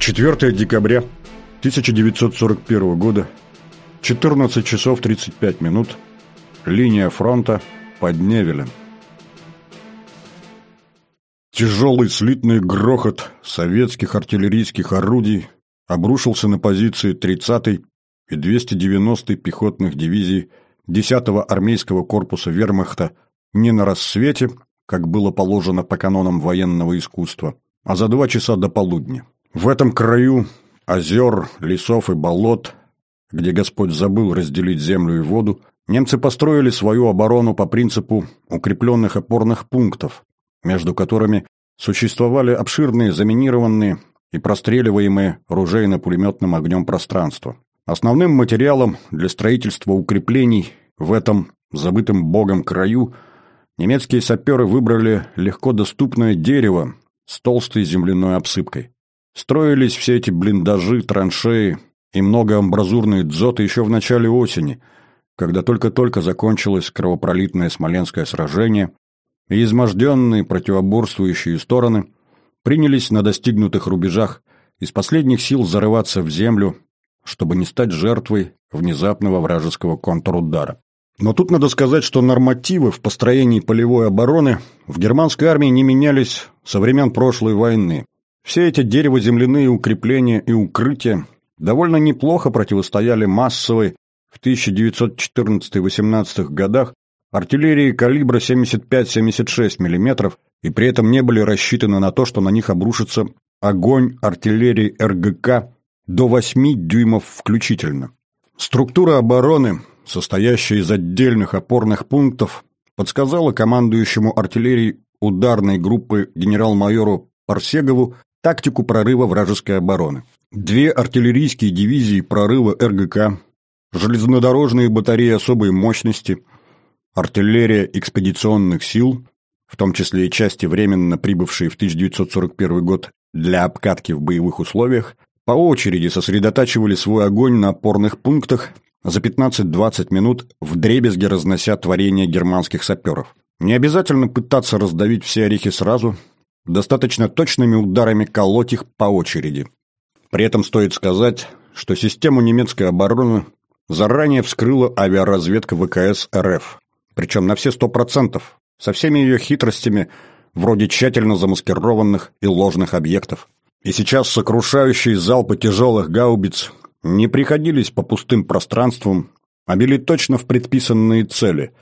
4 декабря 1941 года, 14 часов 35 минут, линия фронта под Невелем. Тяжелый слитный грохот советских артиллерийских орудий обрушился на позиции 30-й и 290-й пехотных дивизий 10-го армейского корпуса вермахта не на рассвете, как было положено по канонам военного искусства, а за два часа до полудня. В этом краю озер, лесов и болот, где Господь забыл разделить землю и воду, немцы построили свою оборону по принципу укрепленных опорных пунктов, между которыми существовали обширные заминированные и простреливаемые ружейно-пулеметным огнем пространства. Основным материалом для строительства укреплений в этом забытым богом краю немецкие саперы выбрали легко доступное дерево с толстой земляной обсыпкой. Строились все эти блиндажи, траншеи и многоамбразурные дзоты еще в начале осени, когда только-только закончилось кровопролитное Смоленское сражение, и изможденные противоборствующие стороны принялись на достигнутых рубежах из последних сил зарываться в землю, чтобы не стать жертвой внезапного вражеского контрудара. Но тут надо сказать, что нормативы в построении полевой обороны в германской армии не менялись со времен прошлой войны. Все эти дерево-земляные укрепления и укрытия довольно неплохо противостояли массовой в 1914-18 годах артиллерии калибра 75-76 мм и при этом не были рассчитаны на то, что на них обрушится огонь артиллерии РГК до 8 дюймов включительно. Структура обороны, состоящая из отдельных опорных пунктов, подсказала командующему артиллерией ударной группы генерал-майору Парсегову тактику прорыва вражеской обороны. Две артиллерийские дивизии прорыва РГК, железнодорожные батареи особой мощности, артиллерия экспедиционных сил, в том числе и части, временно прибывшие в 1941 год для обкатки в боевых условиях, по очереди сосредотачивали свой огонь на опорных пунктах за 15-20 минут вдребезги разнося творения германских саперов. Не обязательно пытаться раздавить все орехи сразу, достаточно точными ударами колоть их по очереди. При этом стоит сказать, что систему немецкой обороны заранее вскрыла авиаразведка ВКС РФ, причем на все сто процентов, со всеми ее хитростями, вроде тщательно замаскированных и ложных объектов. И сейчас сокрушающие залпы тяжелых гаубиц не приходились по пустым пространствам, а били точно в предписанные цели,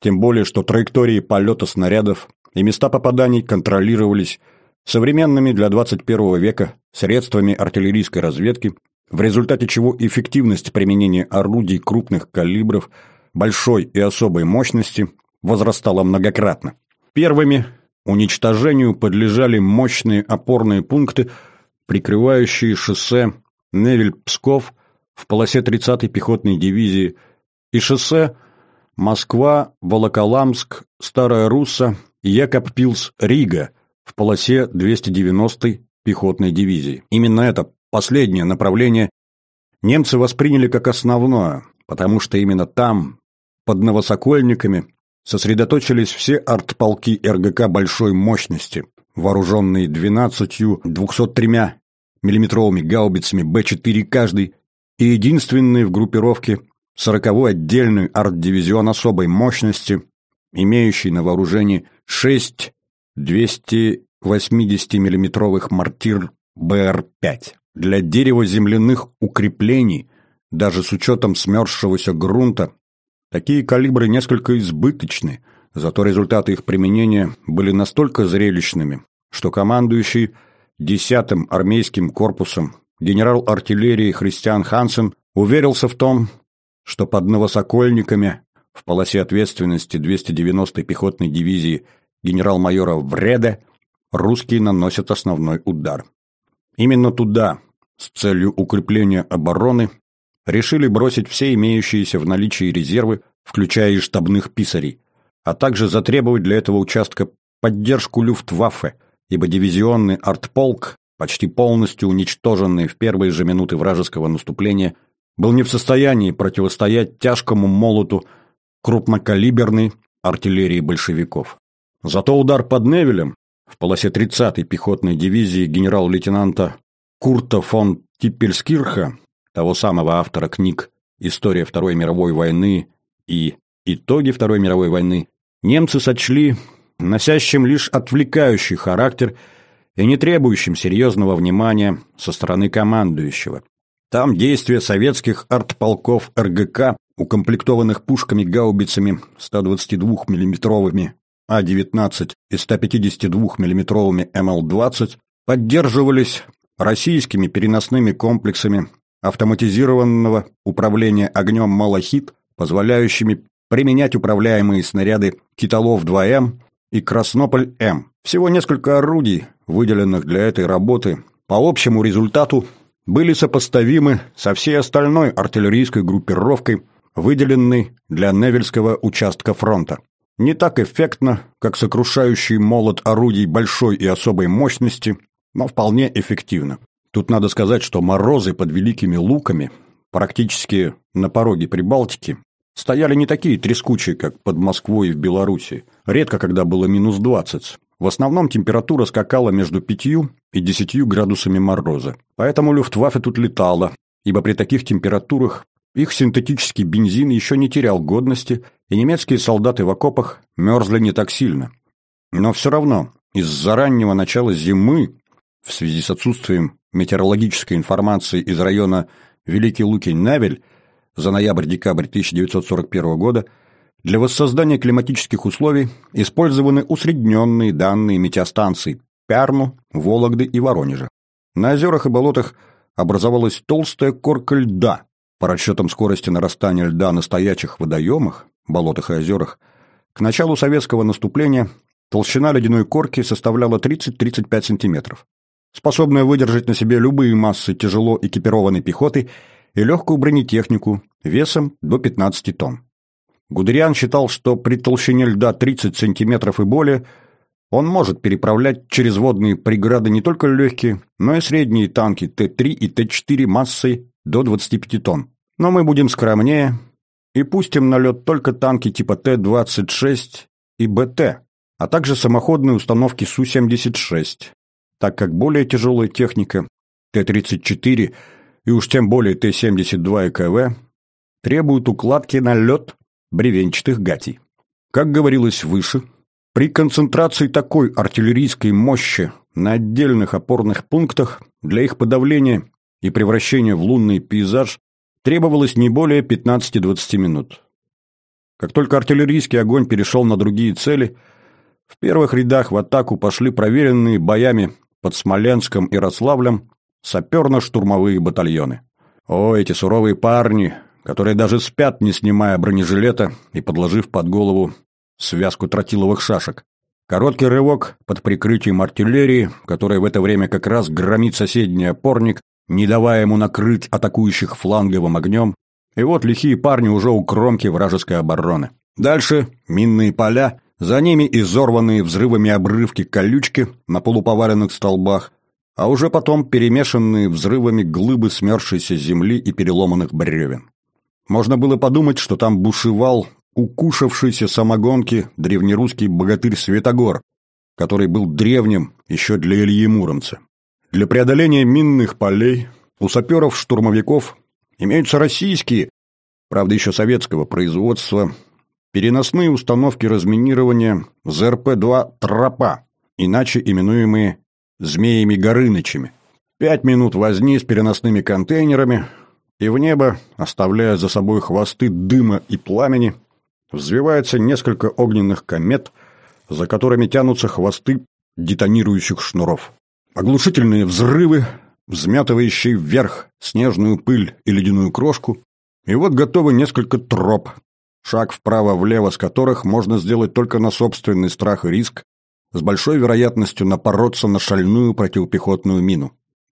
тем более что траектории полета снарядов и места попаданий контролировались современными для 21 века средствами артиллерийской разведки, в результате чего эффективность применения орудий крупных калибров большой и особой мощности возрастала многократно. Первыми уничтожению подлежали мощные опорные пункты, прикрывающие шоссе Невель-Псков в полосе 30-й пехотной дивизии и шоссе Москва-Волоколамск, Старая Русса, Якобпилс-Рига в полосе 290-й пехотной дивизии. Именно это последнее направление немцы восприняли как основное, потому что именно там, под Новосокольниками, сосредоточились все артполки РГК большой мощности, вооруженные 12 203 миллиметровыми гаубицами Б-4 каждый и единственный в группировке 40-й отдельный арт-дивизион особой мощности, имеющий на вооружении 6 280 миллиметровых мортир БР-5. Для дерево-земляных укреплений, даже с учетом смерзшегося грунта, такие калибры несколько избыточны, зато результаты их применения были настолько зрелищными, что командующий 10-м армейским корпусом генерал артиллерии Христиан Хансен уверился в том, что под Новосокольниками в полосе ответственности 290-й пехотной дивизии генерал-майора Вреде русские наносят основной удар. Именно туда, с целью укрепления обороны, решили бросить все имеющиеся в наличии резервы, включая и штабных писарей, а также затребовать для этого участка поддержку Люфтваффе, ибо дивизионный артполк, почти полностью уничтоженный в первые же минуты вражеского наступления, был не в состоянии противостоять тяжкому молоту крупнокалиберной артиллерии большевиков. Зато удар под Невелем в полосе 30-й пехотной дивизии генерал-лейтенанта Курта фон Типпельскирха, того самого автора книг «История Второй мировой войны» и «Итоги Второй мировой войны», немцы сочли носящим лишь отвлекающий характер и не требующим серьезного внимания со стороны командующего. Там действия советских артполков РГК, укомплектованных пушками-гаубицами 122 миллиметровыми А-19 и 152 миллиметровыми МЛ-20, поддерживались российскими переносными комплексами автоматизированного управления огнем «Малахит», позволяющими применять управляемые снаряды «Китолов-2М» и «Краснополь-М». Всего несколько орудий, выделенных для этой работы, по общему результату были сопоставимы со всей остальной артиллерийской группировкой, выделенной для Невельского участка фронта. Не так эффектно, как сокрушающий молот орудий большой и особой мощности, но вполне эффективно. Тут надо сказать, что морозы под Великими Луками, практически на пороге Прибалтики, стояли не такие трескучие, как под Москвой и в Беларуси. Редко, когда было минус 20. В основном температура скакала между 5 и 10 градусами мороза. Поэтому Люфтваффе тут летала, ибо при таких температурах их синтетический бензин еще не терял годности, и немецкие солдаты в окопах мерзли не так сильно. Но все равно, из-за раннего начала зимы, в связи с отсутствием метеорологической информации из района Великий Луки-Навель за ноябрь-декабрь 1941 года, для воссоздания климатических условий использованы усредненные данные метеостанций Пярну, Вологды и Воронежа. На озерах и болотах образовалась толстая корка льда. По расчетам скорости нарастания льда на стоячих водоемах, болотах и озерах, к началу советского наступления толщина ледяной корки составляла 30-35 сантиметров. Способная выдержать на себе любые массы тяжело экипированной пехоты и легкую бронетехнику весом до 15 тонн. Гудериан считал, что при толщине льда 30 сантиметров и более он может переправлять через водные преграды не только легкие, но и средние танки Т-3 и Т-4 массой до 25 тонн. Но мы будем скромнее и пустим на лед только танки типа Т-26 и БТ, а также самоходные установки Су-76, так как более тяжелая техника Т-34 и уж тем более Т-72 и КВ требуют укладки на лед бревенчатых гатей. Как говорилось выше, при концентрации такой артиллерийской мощи на отдельных опорных пунктах для их подавления и превращения в лунный пейзаж требовалось не более 15-20 минут. Как только артиллерийский огонь перешел на другие цели, в первых рядах в атаку пошли проверенные боями под Смоленском и Рославлем саперно-штурмовые батальоны. О, эти суровые парни, которые даже спят, не снимая бронежилета и подложив под голову связку тротиловых шашек. Короткий рывок под прикрытием артиллерии, которая в это время как раз громит соседний опорник, не давая ему накрыть атакующих фланговым огнем, и вот лихие парни уже у кромки вражеской обороны. Дальше минные поля, за ними изорванные взрывами обрывки колючки на полуповаленных столбах, а уже потом перемешанные взрывами глыбы смерзшейся земли и переломанных бревен. Можно было подумать, что там бушевал укушавшийся самогонки древнерусский богатырь Светогор, который был древним еще для Ильи Муромца. Для преодоления минных полей у саперов-штурмовиков имеются российские, правда еще советского производства, переносные установки разминирования ЗРП-2 «Тропа», иначе именуемые «змеями Горынычами». Пять минут возни с переносными контейнерами, и в небо, оставляя за собой хвосты дыма и пламени, взвивается несколько огненных комет, за которыми тянутся хвосты детонирующих шнуров. Оглушительные взрывы, взмятывающие вверх снежную пыль и ледяную крошку, и вот готовы несколько троп, шаг вправо-влево с которых можно сделать только на собственный страх и риск, с большой вероятностью напороться на шальную противопехотную мину.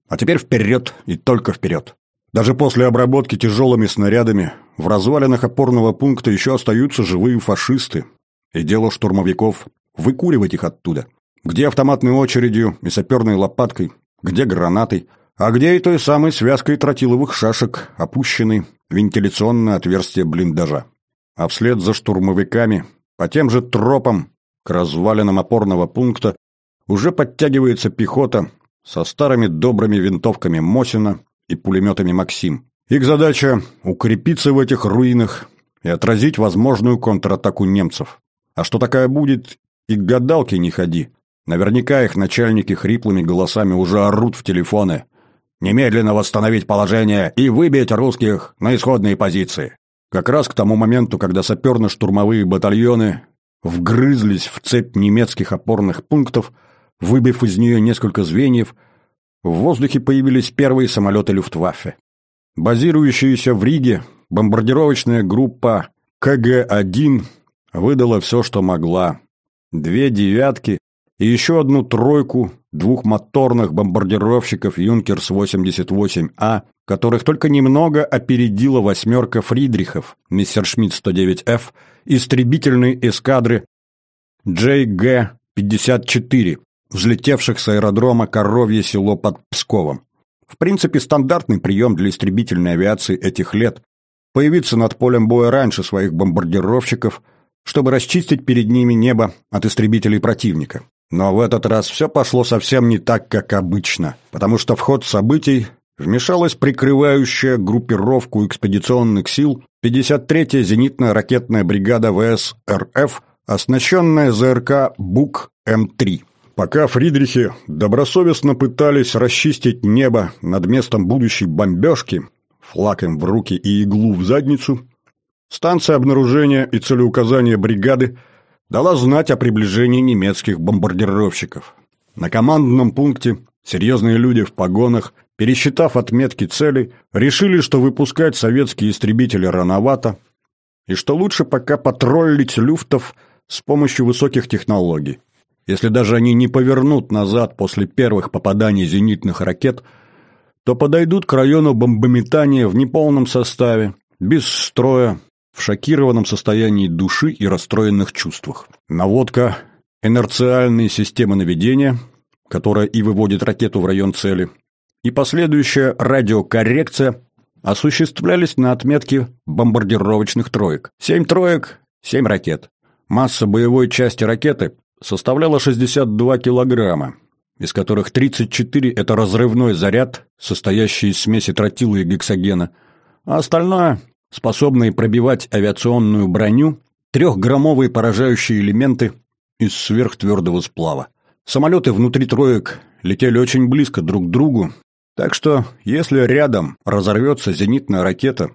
А теперь вперед и только вперед. Даже после обработки тяжелыми снарядами в развалинах опорного пункта еще остаются живые фашисты. И дело штурмовиков – выкуривать их оттуда. Где автоматной очередью и саперной лопаткой, где гранатой, а где и той самой связкой тротиловых шашек, опущенной вентиляционное отверстие блиндажа. А вслед за штурмовиками, по тем же тропам, к развалинам опорного пункта, уже подтягивается пехота со старыми добрыми винтовками Мосина и пулеметами «Максим». Их задача – укрепиться в этих руинах и отразить возможную контратаку немцев. А что такая будет, и к гадалке не ходи. Наверняка их начальники хриплыми голосами уже орут в телефоны. Немедленно восстановить положение и выбить русских на исходные позиции. Как раз к тому моменту, когда саперно-штурмовые батальоны вгрызлись в цепь немецких опорных пунктов, выбив из нее несколько звеньев, в воздухе появились первые самолеты Люфтваффе. Базирующаяся в Риге бомбардировочная группа КГ-1 выдала все, что могла. Две «девятки» и еще одну тройку двухмоторных бомбардировщиков «Юнкерс-88А», которых только немного опередила восьмерка Фридрихов, Мессершмитт-109Ф, истребительной эскадры JG-54, взлетевших с аэродрома Коровье село под Псковом. В принципе, стандартный прием для истребительной авиации этих лет – появиться над полем боя раньше своих бомбардировщиков, чтобы расчистить перед ними небо от истребителей противника. Но в этот раз все пошло совсем не так, как обычно, потому что в ход событий вмешалась прикрывающая группировку экспедиционных сил 53-я зенитно-ракетная бригада ВС РФ, оснащенная ЗРК БУК-М3. Пока Фридрихи добросовестно пытались расчистить небо над местом будущей бомбежки, флаг им в руки и иглу в задницу, станция обнаружения и целеуказания бригады дала знать о приближении немецких бомбардировщиков. На командном пункте серьезные люди в погонах, пересчитав отметки целей, решили, что выпускать советские истребители рановато и что лучше пока патрулить люфтов с помощью высоких технологий. Если даже они не повернут назад после первых попаданий зенитных ракет, то подойдут к району бомбометания в неполном составе, без строя, в шокированном состоянии души и расстроенных чувствах. Наводка инерциальной системы наведения, которая и выводит ракету в район цели, и последующая радиокоррекция осуществлялись на отметке бомбардировочных троек. Семь троек, семь ракет. Масса боевой части ракеты составляла 62 килограмма, из которых 34 – это разрывной заряд, состоящий из смеси тротила и гексогена, а остальное – способные пробивать авиационную броню, трехграммовые поражающие элементы из сверхтвердого сплава. Самолеты внутри троек летели очень близко друг к другу, так что если рядом разорвется зенитная ракета,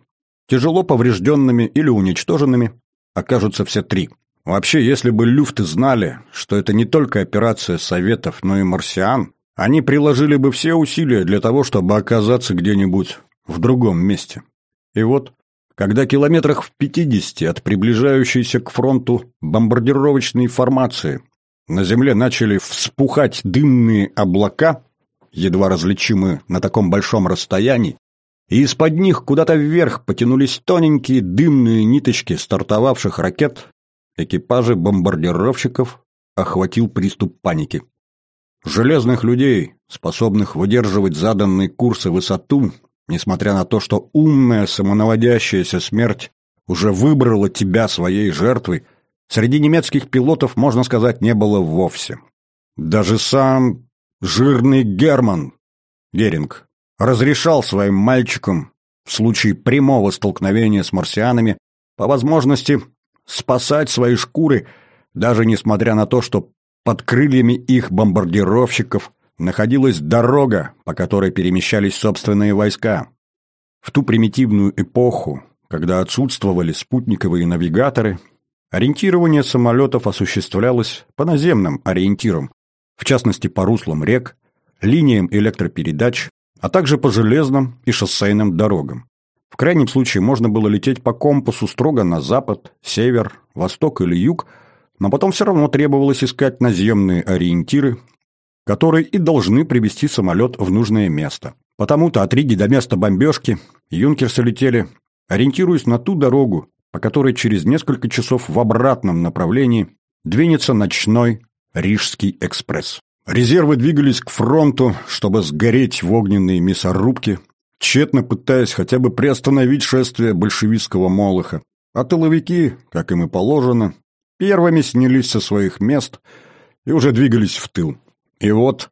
тяжело поврежденными или уничтоженными окажутся все три. Вообще, если бы люфты знали, что это не только операция Советов, но и марсиан, они приложили бы все усилия для того, чтобы оказаться где-нибудь в другом месте. И вот, когда километрах в 50 от приближающейся к фронту бомбардировочной формации на земле начали вспухать дымные облака, едва различимые на таком большом расстоянии, и из-под них куда-то вверх потянулись тоненькие дымные ниточки стартовавших ракет, Экипажи бомбардировщиков охватил приступ паники. Железных людей, способных выдерживать заданные курсы высоту, несмотря на то, что умная самонаводящаяся смерть уже выбрала тебя своей жертвой, среди немецких пилотов, можно сказать, не было вовсе. Даже сам жирный Герман Геринг разрешал своим мальчикам в случае прямого столкновения с марсианами по возможности спасать свои шкуры, даже несмотря на то, что под крыльями их бомбардировщиков находилась дорога, по которой перемещались собственные войска. В ту примитивную эпоху, когда отсутствовали спутниковые навигаторы, ориентирование самолетов осуществлялось по наземным ориентирам, в частности по руслам рек, линиям электропередач, а также по железным и шоссейным дорогам. В крайнем случае можно было лететь по компасу строго на запад, север, восток или юг, но потом все равно требовалось искать наземные ориентиры, которые и должны привести самолет в нужное место. Потому-то от Риги до места бомбежки юнкерсы летели, ориентируясь на ту дорогу, по которой через несколько часов в обратном направлении двинется ночной Рижский экспресс. Резервы двигались к фронту, чтобы сгореть в огненные мясорубки, тщетно пытаясь хотя бы приостановить шествие большевистского молоха. А тыловики, как им и положено, первыми снялись со своих мест и уже двигались в тыл. И вот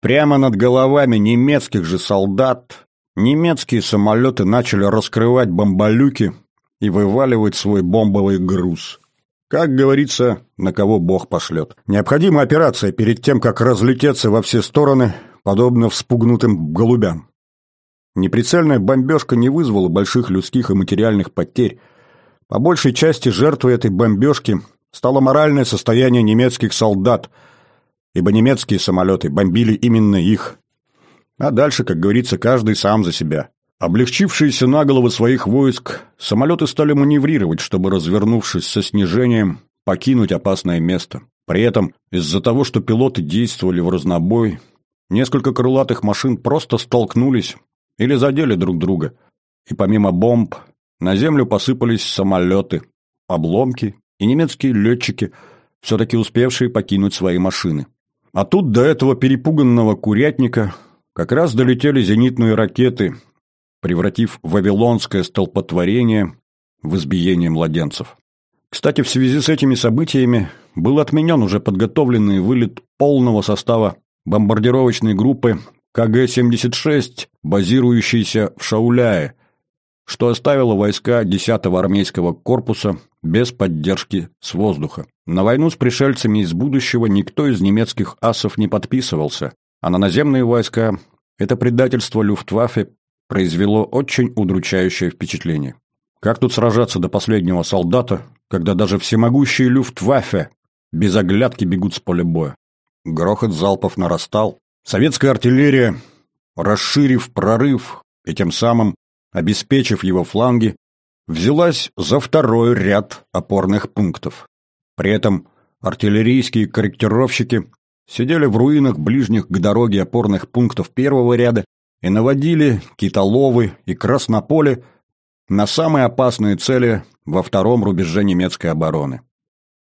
Прямо над головами немецких же солдат немецкие самолеты начали раскрывать бомболюки и вываливать свой бомбовый груз. Как говорится, на кого Бог пошлет. Необходима операция перед тем, как разлететься во все стороны, подобно вспугнутым голубям. Неприцельная бомбежка не вызвала больших людских и материальных потерь. По большей части жертвой этой бомбежки стало моральное состояние немецких солдат, ибо немецкие самолеты бомбили именно их. А дальше, как говорится, каждый сам за себя. Облегчившиеся на головы своих войск, самолеты стали маневрировать, чтобы, развернувшись со снижением, покинуть опасное место. При этом, из-за того, что пилоты действовали в разнобой, несколько крылатых машин просто столкнулись или задели друг друга. И помимо бомб, на землю посыпались самолеты, обломки и немецкие летчики, все-таки успевшие покинуть свои машины. А тут до этого перепуганного курятника как раз долетели зенитные ракеты, превратив вавилонское столпотворение в избиение младенцев. Кстати, в связи с этими событиями был отменен уже подготовленный вылет полного состава бомбардировочной группы КГ-76, базирующейся в Шауляе, что оставило войска 10-го армейского корпуса без поддержки с воздуха. На войну с пришельцами из будущего никто из немецких асов не подписывался, а на наземные войска это предательство Люфтваффе произвело очень удручающее впечатление. Как тут сражаться до последнего солдата, когда даже всемогущие Люфтваффе без оглядки бегут с поля боя? Грохот залпов нарастал. Советская артиллерия, расширив прорыв и тем самым обеспечив его фланги, взялась за второй ряд опорных пунктов. При этом артиллерийские корректировщики сидели в руинах ближних к дороге опорных пунктов первого ряда и наводили китоловы и краснополе на самые опасные цели во втором рубеже немецкой обороны.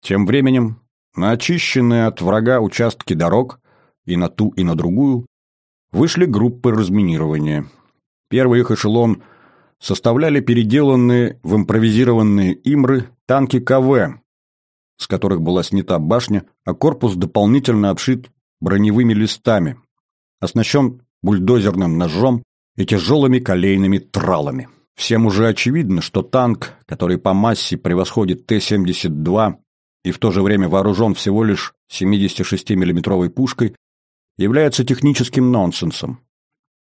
Тем временем на очищенные от врага участки дорог и на ту, и на другую вышли группы разминирования. Первый их эшелон составляли переделанные в импровизированные имры танки КВ, с которых была снята башня, а корпус дополнительно обшит броневыми листами, оснащен бульдозерным ножом и тяжелыми колейными тралами. Всем уже очевидно, что танк, который по массе превосходит Т-72 и в то же время вооружен всего лишь 76 миллиметровой пушкой, является техническим нонсенсом.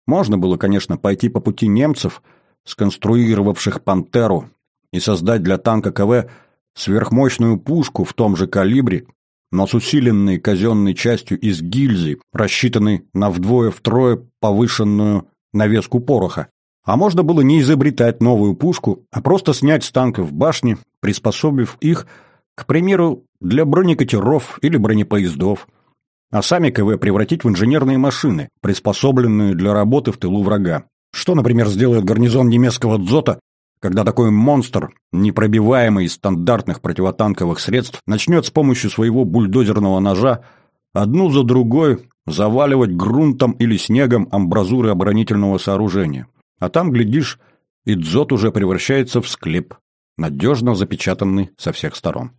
Можно было, конечно, пойти по пути немцев, сконструировавших «Пантеру», и создать для танка КВ сверхмощную пушку в том же калибре, но с усиленной казенной частью из гильзы, рассчитанной на вдвое-втрое повышенную навеску пороха. А можно было не изобретать новую пушку, а просто снять с танков башни, приспособив их, к примеру, для бронекатеров или бронепоездов, а сами КВ превратить в инженерные машины, приспособленные для работы в тылу врага. Что, например, сделает гарнизон немецкого дзота когда такой монстр, непробиваемый из стандартных противотанковых средств, начнет с помощью своего бульдозерного ножа одну за другой заваливать грунтом или снегом амбразуры оборонительного сооружения. А там, глядишь, и дзот уже превращается в склеп, надежно запечатанный со всех сторон.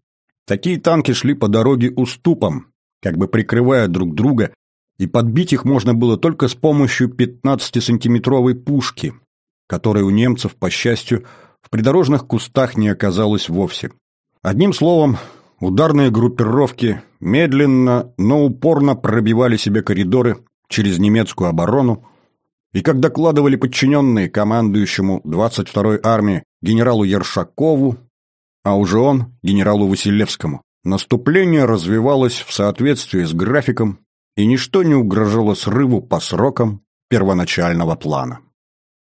Такие танки шли по дороге уступом, как бы прикрывая друг друга, и подбить их можно было только с помощью 15-сантиметровой пушки, которой у немцев, по счастью, в придорожных кустах не оказалось вовсе. Одним словом, ударные группировки медленно, но упорно пробивали себе коридоры через немецкую оборону, и как докладывали подчиненные командующему 22-й армии генералу Ершакову, а уже он генералу Василевскому, наступление развивалось в соответствии с графиком, и ничто не угрожало срыву по срокам первоначального плана.